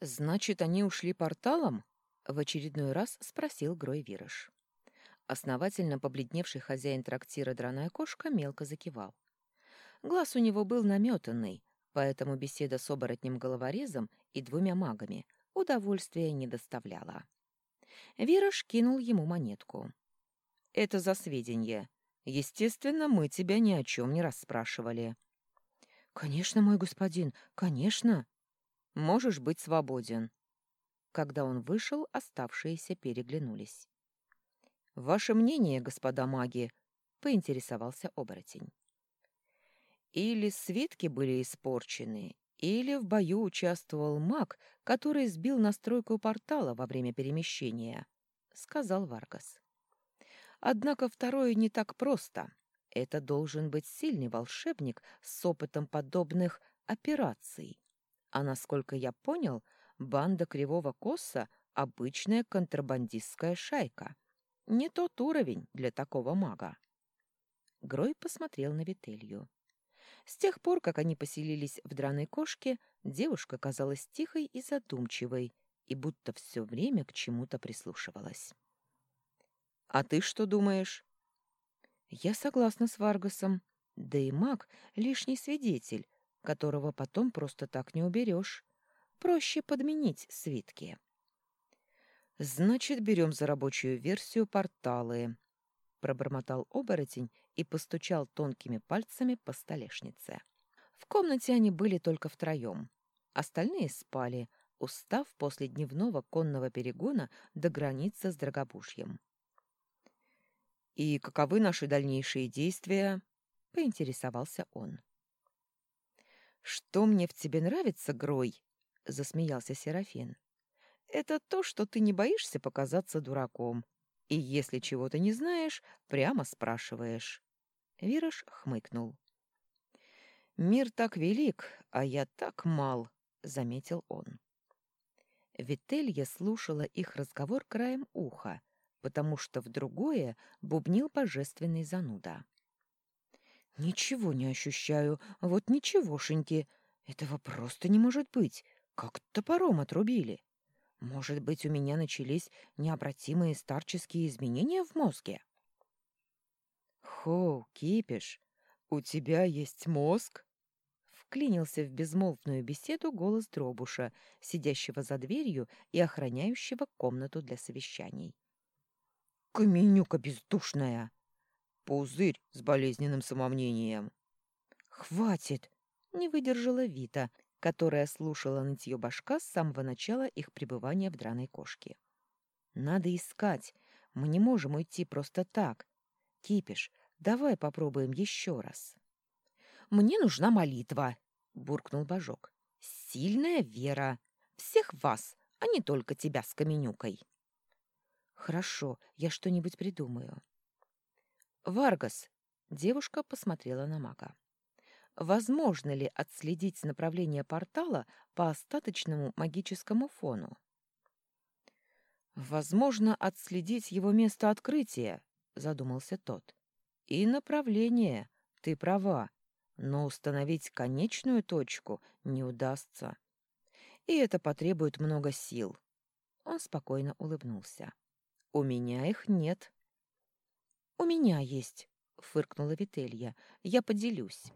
«Значит, они ушли порталом?» — в очередной раз спросил Грой Вирыш. Основательно побледневший хозяин трактира драная кошка мелко закивал. Глаз у него был наметанный, поэтому беседа с оборотнем-головорезом и двумя магами удовольствия не доставляла. Вирыш кинул ему монетку. «Это за сведения. Естественно, мы тебя ни о чем не расспрашивали». «Конечно, мой господин, конечно!» Можешь быть свободен». Когда он вышел, оставшиеся переглянулись. «Ваше мнение, господа маги?» — поинтересовался оборотень. «Или свитки были испорчены, или в бою участвовал маг, который сбил настройку портала во время перемещения», — сказал Варгас. «Однако второе не так просто. Это должен быть сильный волшебник с опытом подобных операций. А насколько я понял, банда Кривого Косса — обычная контрабандистская шайка. Не тот уровень для такого мага. Грой посмотрел на Вителью. С тех пор, как они поселились в драной кошке, девушка казалась тихой и задумчивой, и будто все время к чему-то прислушивалась. «А ты что думаешь?» «Я согласна с Варгасом. Да и маг — лишний свидетель, которого потом просто так не уберешь. Проще подменить свитки. «Значит, берем за рабочую версию порталы», — пробормотал оборотень и постучал тонкими пальцами по столешнице. В комнате они были только втроем. Остальные спали, устав после дневного конного перегона до границы с Драгобужьем. «И каковы наши дальнейшие действия?» — поинтересовался он. «Что мне в тебе нравится, Грой?» — засмеялся Серафин. «Это то, что ты не боишься показаться дураком. И если чего-то не знаешь, прямо спрашиваешь». Вираж хмыкнул. «Мир так велик, а я так мал», — заметил он. Вителья слушала их разговор краем уха, потому что в другое бубнил божественный зануда. «Ничего не ощущаю, вот ничегошеньки. Этого просто не может быть. Как топором отрубили. Может быть, у меня начались необратимые старческие изменения в мозге?» «Хо, кипиш, у тебя есть мозг?» Вклинился в безмолвную беседу голос Дробуша, сидящего за дверью и охраняющего комнату для совещаний. «Каменюка бездушная!» Пузырь с болезненным самомнением. «Хватит!» — не выдержала Вита, которая слушала нытье башка с самого начала их пребывания в драной кошке. «Надо искать. Мы не можем уйти просто так. Кипиш, давай попробуем еще раз». «Мне нужна молитва», — буркнул Божок. «Сильная вера. Всех вас, а не только тебя с Каменюкой». «Хорошо, я что-нибудь придумаю». «Варгас!» — девушка посмотрела на мага. «Возможно ли отследить направление портала по остаточному магическому фону?» «Возможно отследить его место открытия», — задумался тот. «И направление, ты права, но установить конечную точку не удастся. И это потребует много сил». Он спокойно улыбнулся. «У меня их нет». «У меня есть», — фыркнула Вителья. «Я поделюсь».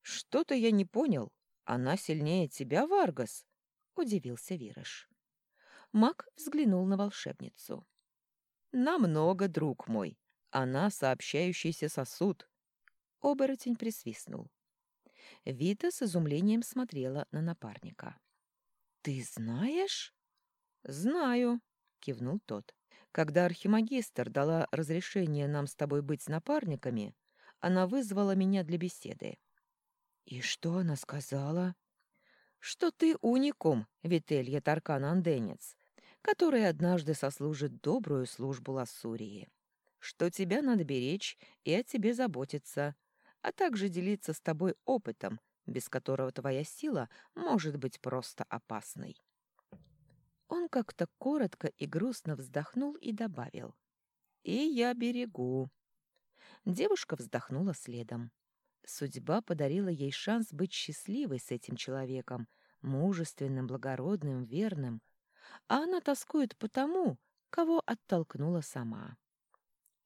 «Что-то я не понял. Она сильнее тебя, Варгас?» — удивился Вирыш. Маг взглянул на волшебницу. «Намного, друг мой. Она сообщающийся сосуд». Оборотень присвистнул. Вита с изумлением смотрела на напарника. «Ты знаешь?» «Знаю», — кивнул тот. Когда архимагистр дала разрешение нам с тобой быть напарниками, она вызвала меня для беседы. И что она сказала? Что ты уникум, Вителья Таркан-Анденец, который однажды сослужит добрую службу Лассурии. Что тебя надо беречь и о тебе заботиться, а также делиться с тобой опытом, без которого твоя сила может быть просто опасной. Он как-то коротко и грустно вздохнул и добавил. «И я берегу». Девушка вздохнула следом. Судьба подарила ей шанс быть счастливой с этим человеком, мужественным, благородным, верным, а она тоскует по тому, кого оттолкнула сама.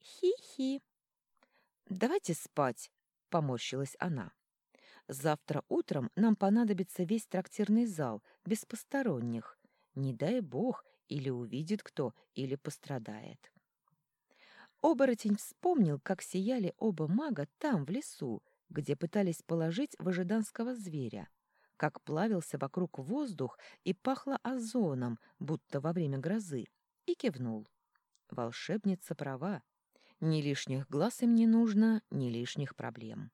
Хи-хи. Давайте спать, поморщилась она. Завтра утром нам понадобится весь трактирный зал, без посторонних. Не дай бог, или увидит кто, или пострадает. Оборотень вспомнил, как сияли оба мага там, в лесу, где пытались положить выжиданского зверя, как плавился вокруг воздух и пахло озоном, будто во время грозы, и кивнул. Волшебница права. Ни лишних глаз им не нужно, ни лишних проблем.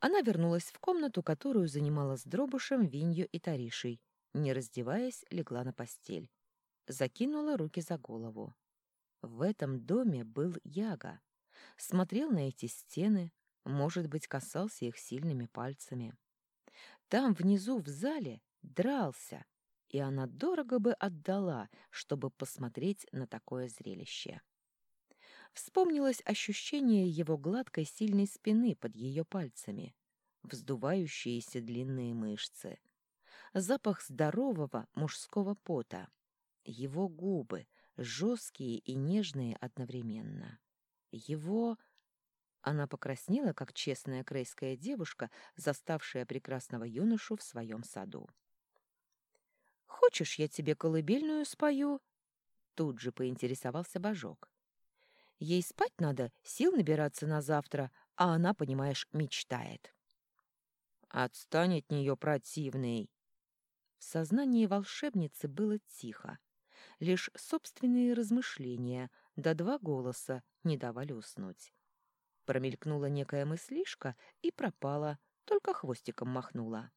Она вернулась в комнату, которую занимала с дробушем, винью и таришей. Не раздеваясь, легла на постель. Закинула руки за голову. В этом доме был Яга. Смотрел на эти стены, может быть, касался их сильными пальцами. Там, внизу, в зале, дрался, и она дорого бы отдала, чтобы посмотреть на такое зрелище. Вспомнилось ощущение его гладкой сильной спины под ее пальцами, вздувающиеся длинные мышцы, запах здорового мужского пота, его губы, жесткие и нежные одновременно, его она покраснела, как честная крейская девушка, заставшая прекрасного юношу в своем саду. «Хочешь, я тебе колыбельную спою?» Тут же поинтересовался Божок. «Ей спать надо, сил набираться на завтра, а она, понимаешь, мечтает». «Отстань от нее, противный!» В сознании волшебницы было тихо. Лишь собственные размышления, да два голоса не давали уснуть. Промелькнула некая мыслишка и пропала, только хвостиком махнула.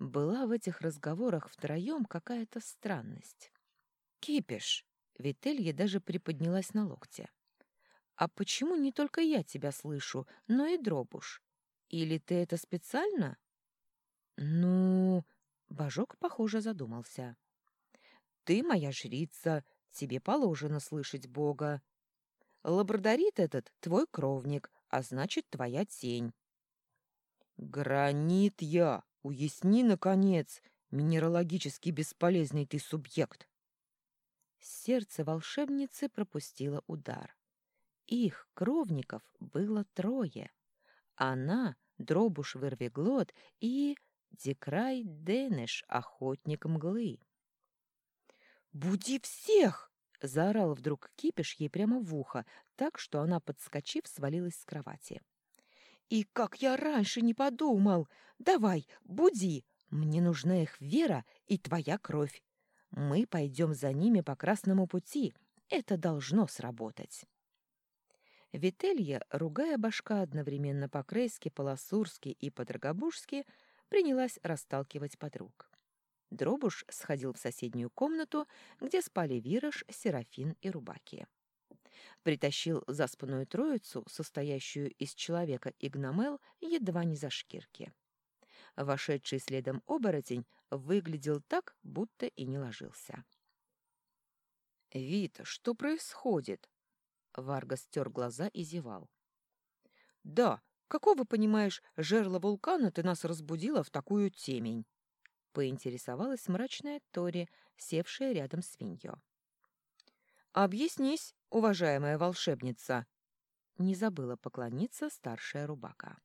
Была в этих разговорах втроем какая-то странность. «Кипиш!» — Вителья даже приподнялась на локте. «А почему не только я тебя слышу, но и Дробуш? Или ты это специально?» «Ну...» — Божок, похоже, задумался. «Ты моя жрица, тебе положено слышать Бога. Лабрадорит этот твой кровник, а значит, твоя тень. Гранит я, уясни, наконец, минералогически бесполезный ты субъект. Сердце волшебницы пропустило удар. Их, кровников, было трое. Она, Дробуш Вырвиглот и Декрай Денеш, охотник мглы. «Буди всех!» Заорал вдруг кипиш ей прямо в ухо, так что она, подскочив, свалилась с кровати. «И как я раньше не подумал! Давай, буди! Мне нужна их вера и твоя кровь. Мы пойдем за ними по красному пути. Это должно сработать». Вителья, ругая башка одновременно по-крейски, по-ласурски и по-драгобужски, принялась расталкивать подруг. Дробуш сходил в соседнюю комнату, где спали Вираж, Серафин и Рубаки. Притащил заспанную троицу, состоящую из человека и гномел, едва не за шкирки. Вошедший следом оборотень выглядел так, будто и не ложился. «Вита, что происходит?» Варга стер глаза и зевал. «Да, какого, понимаешь, жерла вулкана ты нас разбудила в такую темень?» поинтересовалась мрачная Тори, севшая рядом с Виньо. «Объяснись, уважаемая волшебница!» Не забыла поклониться старшая рубака.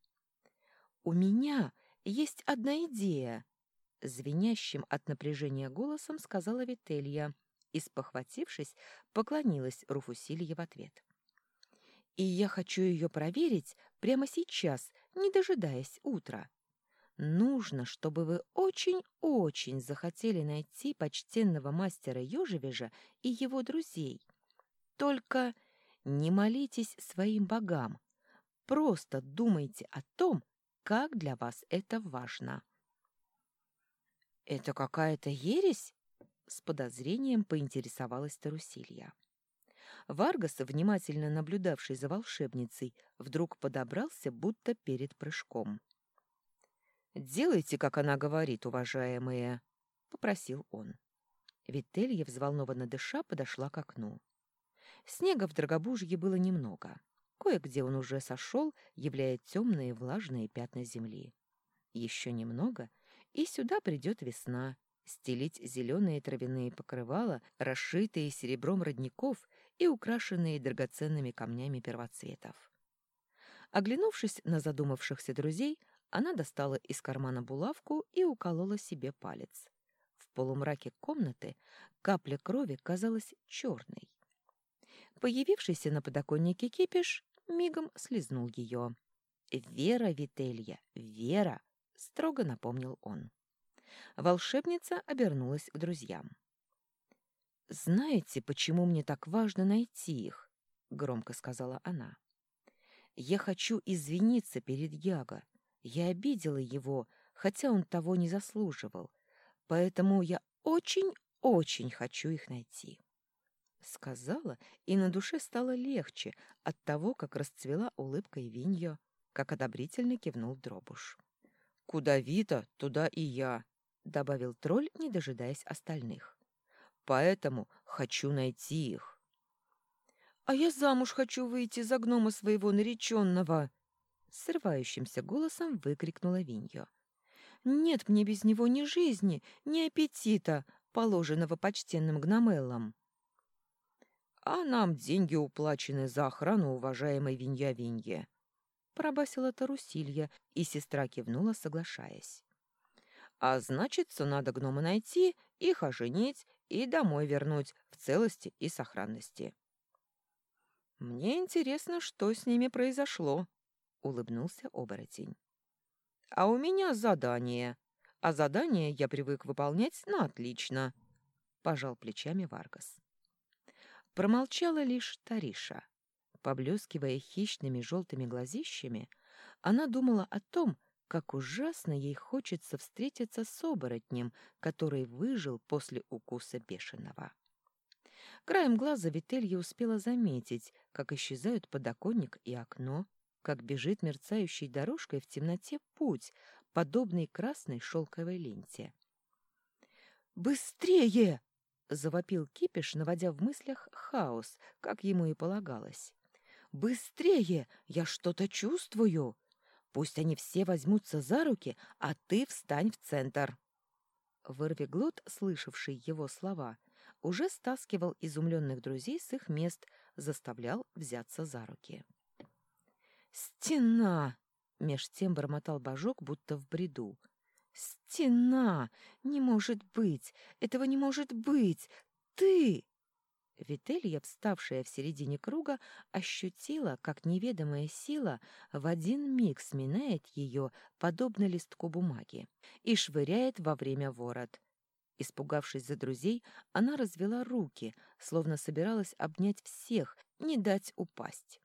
«У меня есть одна идея!» Звенящим от напряжения голосом сказала Вителья и, спохватившись, поклонилась Руфусилье в ответ. «И я хочу ее проверить прямо сейчас, не дожидаясь утра. Нужно, чтобы вы очень-очень захотели найти почтенного мастера Ёжевежа и его друзей. Только не молитесь своим богам, просто думайте о том, как для вас это важно. «Это какая-то ересь?» — с подозрением поинтересовалась Тарусилья. Варгас, внимательно наблюдавший за волшебницей, вдруг подобрался, будто перед прыжком. «Делайте, как она говорит, уважаемые», — попросил он. Вителья, взволнованно дыша, подошла к окну. Снега в Драгобужье было немного. Кое-где он уже сошел, являя темные влажные пятна земли. Еще немного, и сюда придет весна, стелить зеленые травяные покрывала, расшитые серебром родников и украшенные драгоценными камнями первоцветов. Оглянувшись на задумавшихся друзей, она достала из кармана булавку и уколола себе палец. В полумраке комнаты капля крови казалась черной. Появившийся на подоконнике кипиш мигом слезнул ее. «Вера, Вителья, Вера!» — строго напомнил он. Волшебница обернулась к друзьям. «Знаете, почему мне так важно найти их?» — громко сказала она. «Я хочу извиниться перед Яго. Я обидела его, хотя он того не заслуживал. Поэтому я очень-очень хочу их найти». Сказала, и на душе стало легче от того, как расцвела улыбкой Виньо, как одобрительно кивнул Дробуш. «Куда Вита, туда и я», — добавил тролль, не дожидаясь остальных поэтому хочу найти их. «А я замуж хочу выйти за гнома своего нареченного!» Срывающимся голосом выкрикнула Виньо. «Нет мне без него ни жизни, ни аппетита, положенного почтенным гномеллам». «А нам деньги уплачены за охрану уважаемой Винья-Винье», пробасила Тарусилья, и сестра кивнула, соглашаясь. «А значит, надо гнома найти, их оженить и домой вернуть в целости и сохранности. «Мне интересно, что с ними произошло», — улыбнулся оборотень. «А у меня задание, а задание я привык выполнять на отлично», — пожал плечами Варгас. Промолчала лишь Тариша. Поблескивая хищными желтыми глазищами, она думала о том, как ужасно ей хочется встретиться с оборотнем, который выжил после укуса бешеного. Краем глаза Вителья успела заметить, как исчезают подоконник и окно, как бежит мерцающей дорожкой в темноте путь, подобный красной шелковой ленте. «Быстрее!» — завопил Кипиш, наводя в мыслях хаос, как ему и полагалось. «Быстрее! Я что-то чувствую!» Пусть они все возьмутся за руки, а ты встань в центр. Вырвиглот, слышавший его слова, уже стаскивал изумленных друзей с их мест, заставлял взяться за руки. «Стена!» — меж тем бормотал божок, будто в бреду. «Стена! Не может быть! Этого не может быть! Ты!» Вителья, вставшая в середине круга, ощутила, как неведомая сила в один миг сминает ее, подобно листку бумаги, и швыряет во время ворот. Испугавшись за друзей, она развела руки, словно собиралась обнять всех, не дать упасть.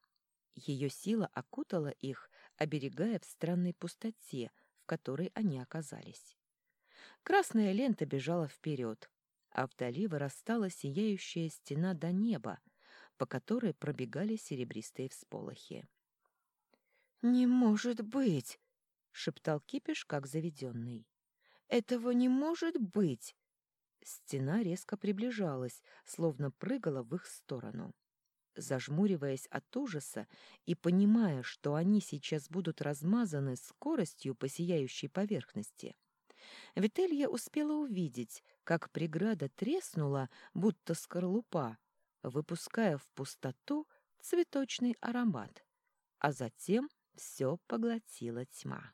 Ее сила окутала их, оберегая в странной пустоте, в которой они оказались. Красная лента бежала вперед, а вдали вырастала сияющая стена до неба, по которой пробегали серебристые всполохи. «Не может быть!» — шептал Кипиш, как заведенный. «Этого не может быть!» Стена резко приближалась, словно прыгала в их сторону. Зажмуриваясь от ужаса и понимая, что они сейчас будут размазаны скоростью по сияющей поверхности, Вителья успела увидеть, как преграда треснула, будто скорлупа, выпуская в пустоту цветочный аромат, а затем все поглотила тьма.